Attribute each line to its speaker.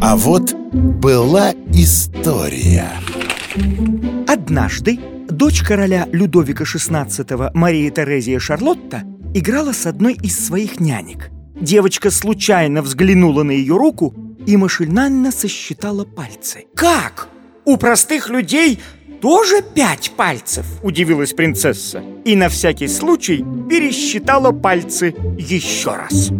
Speaker 1: А вот была история
Speaker 2: Однажды дочь короля Людовика XVI Мария Терезия Шарлотта играла с одной из своих нянек. Девочка случайно взглянула на ее руку и машинально сосчитала пальцы. «Как? У простых людей тоже пять пальцев?» – удивилась принцесса. И на всякий случай пересчитала пальцы еще раз.